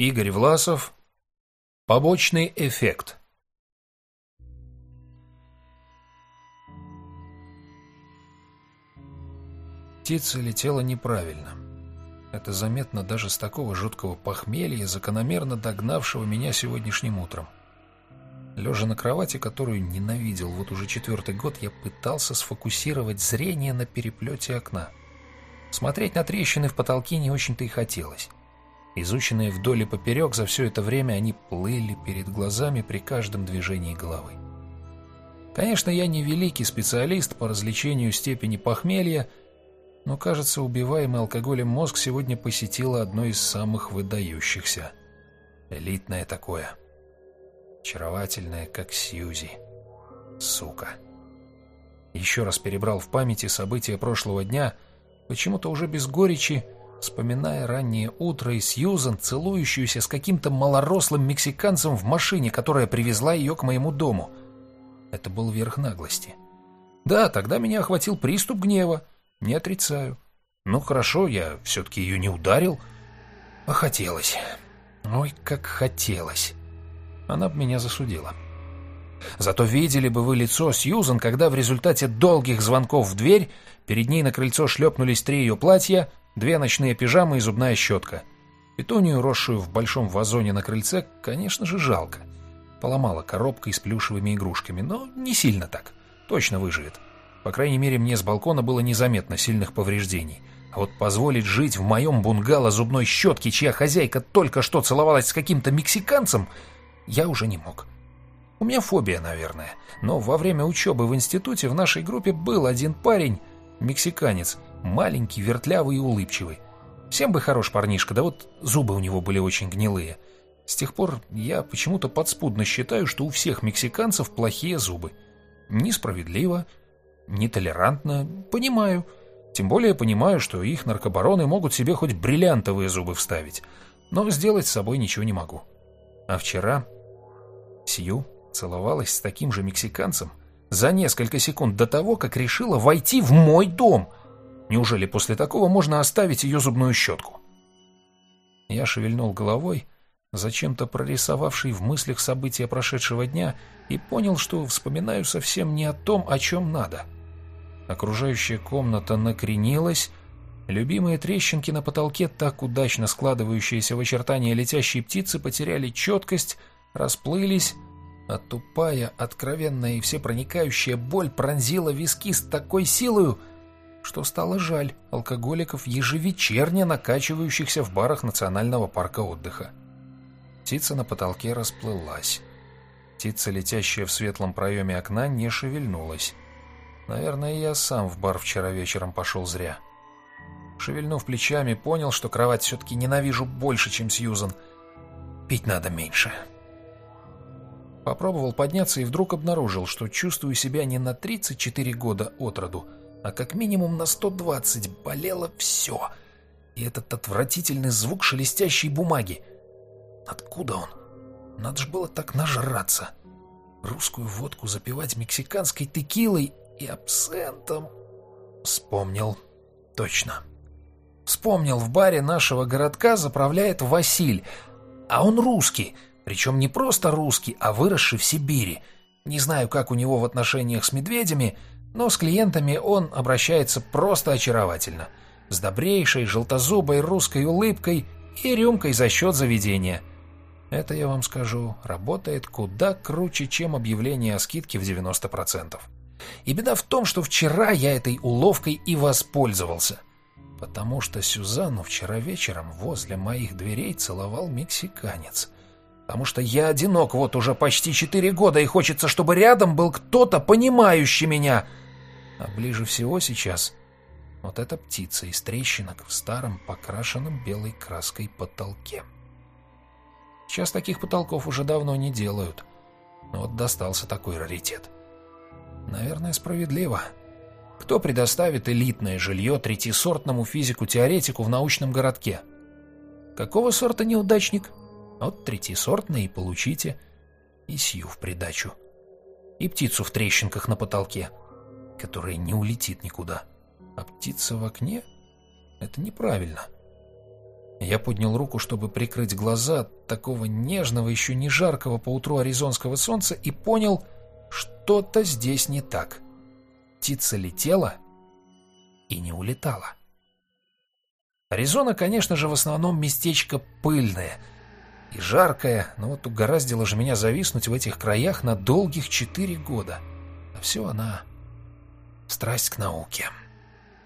Игорь Власов. Побочный эффект. Птица летела неправильно. Это заметно даже с такого жуткого похмелья, закономерно догнавшего меня сегодняшним утром. Лежа на кровати, которую ненавидел вот уже четвертый год, я пытался сфокусировать зрение на переплете окна. Смотреть на трещины в потолке не очень-то и хотелось. Изученные вдоль и поперек, за все это время они плыли перед глазами при каждом движении головы. Конечно, я не великий специалист по развлечению степени похмелья, но, кажется, убиваемый алкоголем мозг сегодня посетило одно из самых выдающихся. Элитное такое. Очаровательное, как Сьюзи. Сука. Еще раз перебрал в памяти события прошлого дня, почему-то уже без горечи, вспоминая раннее утро и Сьюзан, целующуюся с каким-то малорослым мексиканцем в машине, которая привезла ее к моему дому. Это был верх наглости. Да, тогда меня охватил приступ гнева, не отрицаю. Ну хорошо, я все-таки ее не ударил. А хотелось. Ой, как хотелось. Она бы меня засудила. Зато видели бы вы лицо Сьюзан, когда в результате долгих звонков в дверь перед ней на крыльцо шлепнулись три ее платья, две ночные пижамы и зубная щетка. Петунию, росшую в большом вазоне на крыльце, конечно же, жалко. Поломала коробкой с плюшевыми игрушками, но не сильно так. Точно выживет. По крайней мере, мне с балкона было незаметно сильных повреждений. А вот позволить жить в моем бунгало зубной щетки, чья хозяйка только что целовалась с каким-то мексиканцем, я уже не мог. У меня фобия, наверное. Но во время учебы в институте в нашей группе был один парень, мексиканец, маленький, вертлявый и улыбчивый. Всем бы хорош парнишка, да вот зубы у него были очень гнилые. С тех пор я почему-то подспудно считаю, что у всех мексиканцев плохие зубы. Несправедливо, нетолерантно, понимаю. Тем более понимаю, что их наркобароны могут себе хоть бриллиантовые зубы вставить. Но сделать с собой ничего не могу. А вчера Сью целовалась с таким же мексиканцем за несколько секунд до того, как решила войти в мой дом. Неужели после такого можно оставить ее зубную щетку? Я шевельнул головой, зачем-то прорисовавший в мыслях события прошедшего дня, и понял, что вспоминаю совсем не о том, о чем надо — Окружающая комната накренилась, любимые трещинки на потолке, так удачно складывающиеся в очертания летящей птицы, потеряли четкость, расплылись, а тупая, откровенная и всепроникающая боль пронзила виски с такой силою, что стало жаль алкоголиков, ежевечерне накачивающихся в барах национального парка отдыха. Птица на потолке расплылась. Птица, летящая в светлом проеме окна, не шевельнулась. Наверное, я сам в бар вчера вечером пошел зря. Шевельнув плечами, понял, что кровать все-таки ненавижу больше, чем Сьюзан. Пить надо меньше. Попробовал подняться и вдруг обнаружил, что чувствую себя не на 34 года от роду, а как минимум на 120. Болело все. И этот отвратительный звук шелестящей бумаги. Откуда он? Надо же было так нажраться. Русскую водку запивать мексиканской текилой и абсентом. Вспомнил. Точно. Вспомнил, в баре нашего городка заправляет Василь. А он русский. Причем не просто русский, а выросший в Сибири. Не знаю, как у него в отношениях с медведями, но с клиентами он обращается просто очаровательно. С добрейшей, желтозубой русской улыбкой и рюмкой за счет заведения. Это, я вам скажу, работает куда круче, чем объявление о скидке в 90%. И беда в том, что вчера я этой уловкой и воспользовался. Потому что Сюзанну вчера вечером возле моих дверей целовал мексиканец. Потому что я одинок вот уже почти четыре года, и хочется, чтобы рядом был кто-то, понимающий меня. А ближе всего сейчас вот эта птица из трещинок в старом покрашенном белой краской потолке. Сейчас таких потолков уже давно не делают. Но вот достался такой раритет. Наверное, справедливо. Кто предоставит элитное жилье третьесортному физику-теоретику в научном городке? Какого сорта неудачник? Вот третьесортное и получите. И сью в придачу. И птицу в трещинках на потолке, которая не улетит никуда. А птица в окне — это неправильно. Я поднял руку, чтобы прикрыть глаза от такого нежного, еще не жаркого по утру аризонского солнца, и понял, что-то здесь не так. Птица летела и не улетала. Аризона, конечно же, в основном местечко пыльное и жаркое, но вот угораздило же меня зависнуть в этих краях на долгих четыре года. А все она страсть к науке.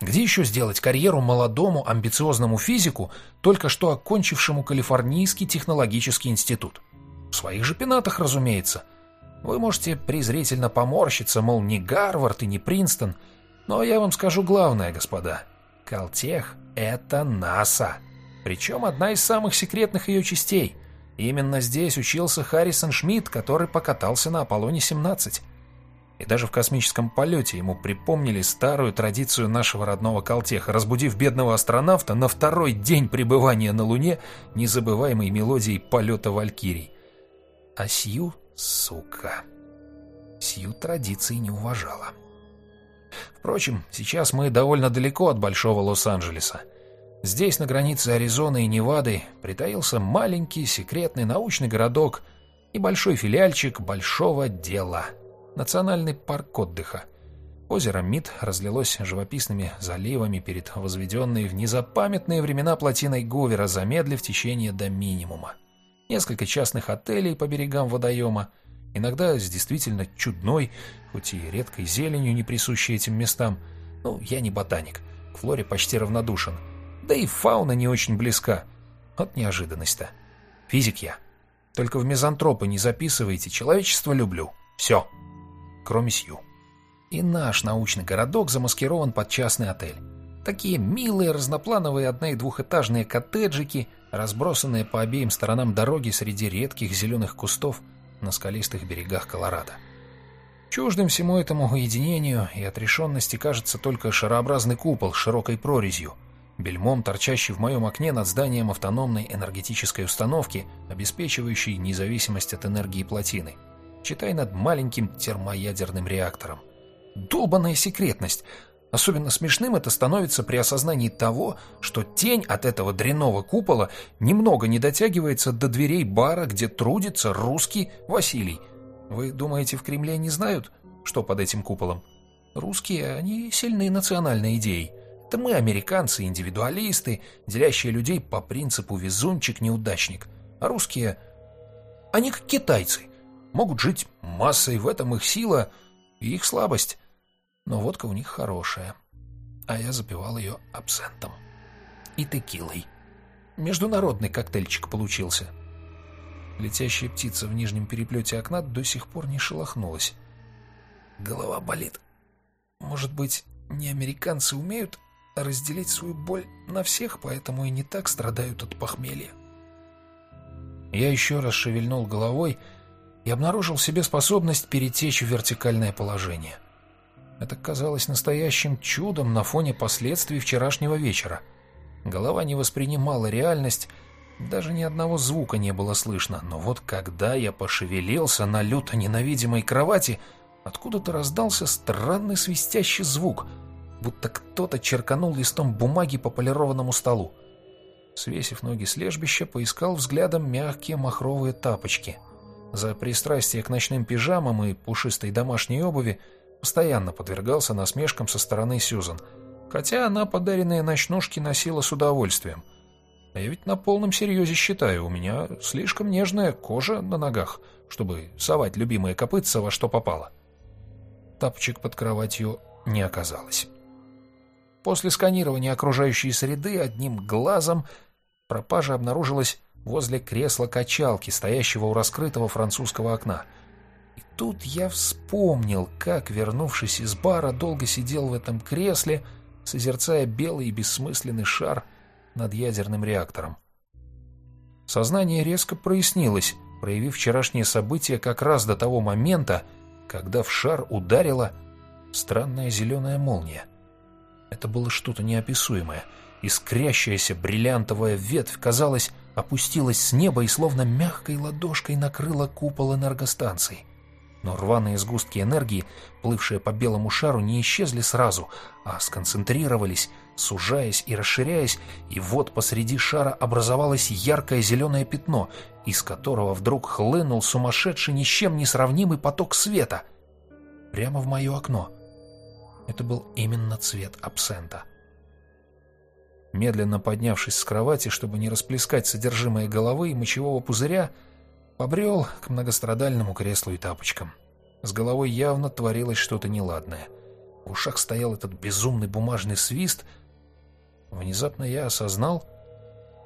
Где еще сделать карьеру молодому амбициозному физику, только что окончившему Калифорнийский технологический институт? В своих же пенатах, разумеется. Вы можете презрительно поморщиться, мол, не Гарвард и не Принстон, но я вам скажу главное, господа. Калтех — это НАСА. Причем одна из самых секретных ее частей. Именно здесь учился Харрисон Шмидт, который покатался на Аполлоне-17. И даже в космическом полете ему припомнили старую традицию нашего родного Калтеха, разбудив бедного астронавта на второй день пребывания на Луне незабываемой мелодией полета Валькирий. А Сью, сука, Сью традиции не уважала. Впрочем, сейчас мы довольно далеко от Большого Лос-Анджелеса. Здесь, на границе Аризоны и Невады, притаился маленький секретный научный городок и большой филиальчик большого дела — Национальный парк отдыха. Озеро Мид разлилось живописными заливами перед возведенной в незапамятные времена плотиной Говера, замедлив течение до минимума. Несколько частных отелей по берегам водоема, иногда с действительно чудной, хоть и редкой зеленью, не присущей этим местам. Ну, я не ботаник, к флоре почти равнодушен. Да и фауна не очень близка. Вот неожиданность-то. Физик я. Только в мизантропы не записывайте, человечество люблю. Все кроме Сью. И наш научный городок замаскирован под частный отель. Такие милые разноплановые одно- и двухэтажные коттеджики, разбросанные по обеим сторонам дороги среди редких зеленых кустов на скалистых берегах Колорадо. Чуждым всему этому уединению и отрешенности кажется только шарообразный купол с широкой прорезью, бельмом торчащий в моем окне над зданием автономной энергетической установки, обеспечивающей независимость от энергии плотины – читай над маленьким термоядерным реактором. Долбанная секретность! Особенно смешным это становится при осознании того, что тень от этого дрянного купола немного не дотягивается до дверей бара, где трудится русский Василий. Вы думаете, в Кремле не знают, что под этим куполом? Русские, они сильные национальной идеей. Это мы, американцы, индивидуалисты, делящие людей по принципу везунчик-неудачник. А русские, они как китайцы могут жить массой, в этом их сила и их слабость. Но водка у них хорошая, а я запивал ее абсентом и текилой. Международный коктейльчик получился. Летящая птица в нижнем переплете окна до сих пор не шелохнулась. Голова болит. Может быть, не американцы умеют разделить свою боль на всех, поэтому и не так страдают от похмелья. Я еще раз шевельнул головой и обнаружил в себе способность перетечь в вертикальное положение. Это казалось настоящим чудом на фоне последствий вчерашнего вечера. Голова не воспринимала реальность, даже ни одного звука не было слышно, но вот когда я пошевелился на люто ненавидимой кровати, откуда-то раздался странный свистящий звук, будто кто-то черканул листом бумаги по полированному столу. Свесив ноги с лежбища, поискал взглядом мягкие махровые тапочки — за пристрастие к ночным пижамам и пушистой домашней обуви постоянно подвергался насмешкам со стороны Сьюзан, хотя она подаренные ночнушки носила с удовольствием. А я ведь на полном серьезе считаю, у меня слишком нежная кожа на ногах, чтобы совать любимые копытца во что попало. Тапочек под кроватью не оказалось. После сканирования окружающей среды одним глазом пропажа обнаружилась возле кресла-качалки, стоящего у раскрытого французского окна. И тут я вспомнил, как, вернувшись из бара, долго сидел в этом кресле, созерцая белый и бессмысленный шар над ядерным реактором. Сознание резко прояснилось, проявив вчерашнее событие как раз до того момента, когда в шар ударила странная зеленая молния. Это было что-то неописуемое. Искрящаяся бриллиантовая ветвь, казалось, опустилась с неба и словно мягкой ладошкой накрыла купол энергостанции. Но рваные сгустки энергии, плывшие по белому шару, не исчезли сразу, а сконцентрировались, сужаясь и расширяясь, и вот посреди шара образовалось яркое зеленое пятно, из которого вдруг хлынул сумасшедший ни с чем не сравнимый поток света. Прямо в мое окно. Это был именно цвет абсента. Медленно поднявшись с кровати, чтобы не расплескать содержимое головы и мочевого пузыря, побрел к многострадальному креслу и тапочкам. С головой явно творилось что-то неладное. В ушах стоял этот безумный бумажный свист. Внезапно я осознал,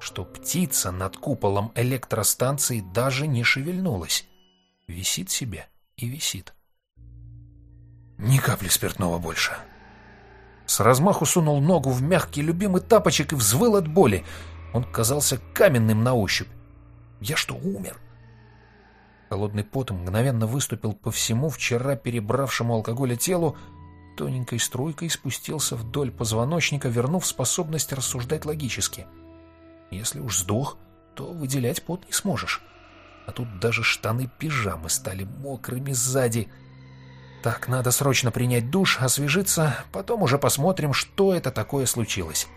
что птица над куполом электростанции даже не шевельнулась. Висит себе и висит. Ни капли спиртного больше. С размаху сунул ногу в мягкий любимый тапочек и взвыл от боли. Он казался каменным на ощупь. Я что, умер? Холодный пот мгновенно выступил по всему вчера перебравшему алкоголя телу, тоненькой струйкой спустился вдоль позвоночника, вернув способность рассуждать логически. Если уж сдох, то выделять пот не сможешь. А тут даже штаны пижамы стали мокрыми сзади. Так, надо срочно принять душ, освежиться, потом уже посмотрим, что это такое случилось.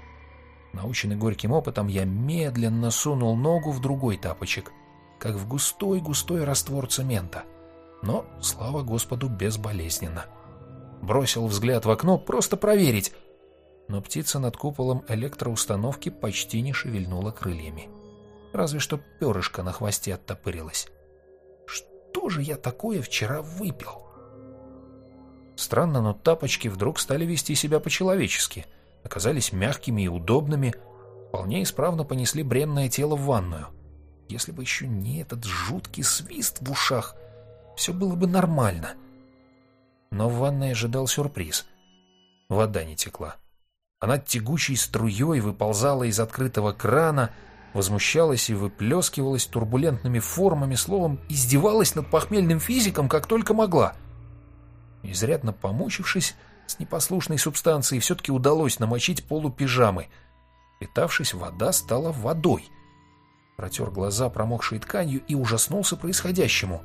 Наученный горьким опытом, я медленно сунул ногу в другой тапочек, как в густой-густой раствор цемента. Но, слава Господу, безболезненно. Бросил взгляд в окно, просто проверить. Но птица над куполом электроустановки почти не шевельнула крыльями. Разве что перышко на хвосте оттопырилось. Что же я такое вчера выпил? Странно, но тапочки вдруг стали вести себя по-человечески. Оказались мягкими и удобными. Вполне исправно понесли бренное тело в ванную. Если бы еще не этот жуткий свист в ушах, все было бы нормально. Но в ванной ожидал сюрприз. Вода не текла. Она тягучей струей выползала из открытого крана, возмущалась и выплескивалась турбулентными формами, словом, издевалась над похмельным физиком, как только могла. Изрядно помучившись с непослушной субстанцией, все-таки удалось намочить полу пижамы. Питавшись, вода стала водой. Протер глаза, промокшей тканью, и ужаснулся происходящему.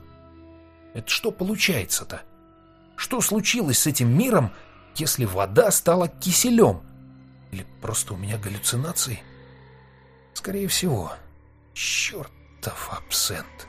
Это что получается-то? Что случилось с этим миром, если вода стала киселем? Или просто у меня галлюцинации? Скорее всего. Чертов абсент.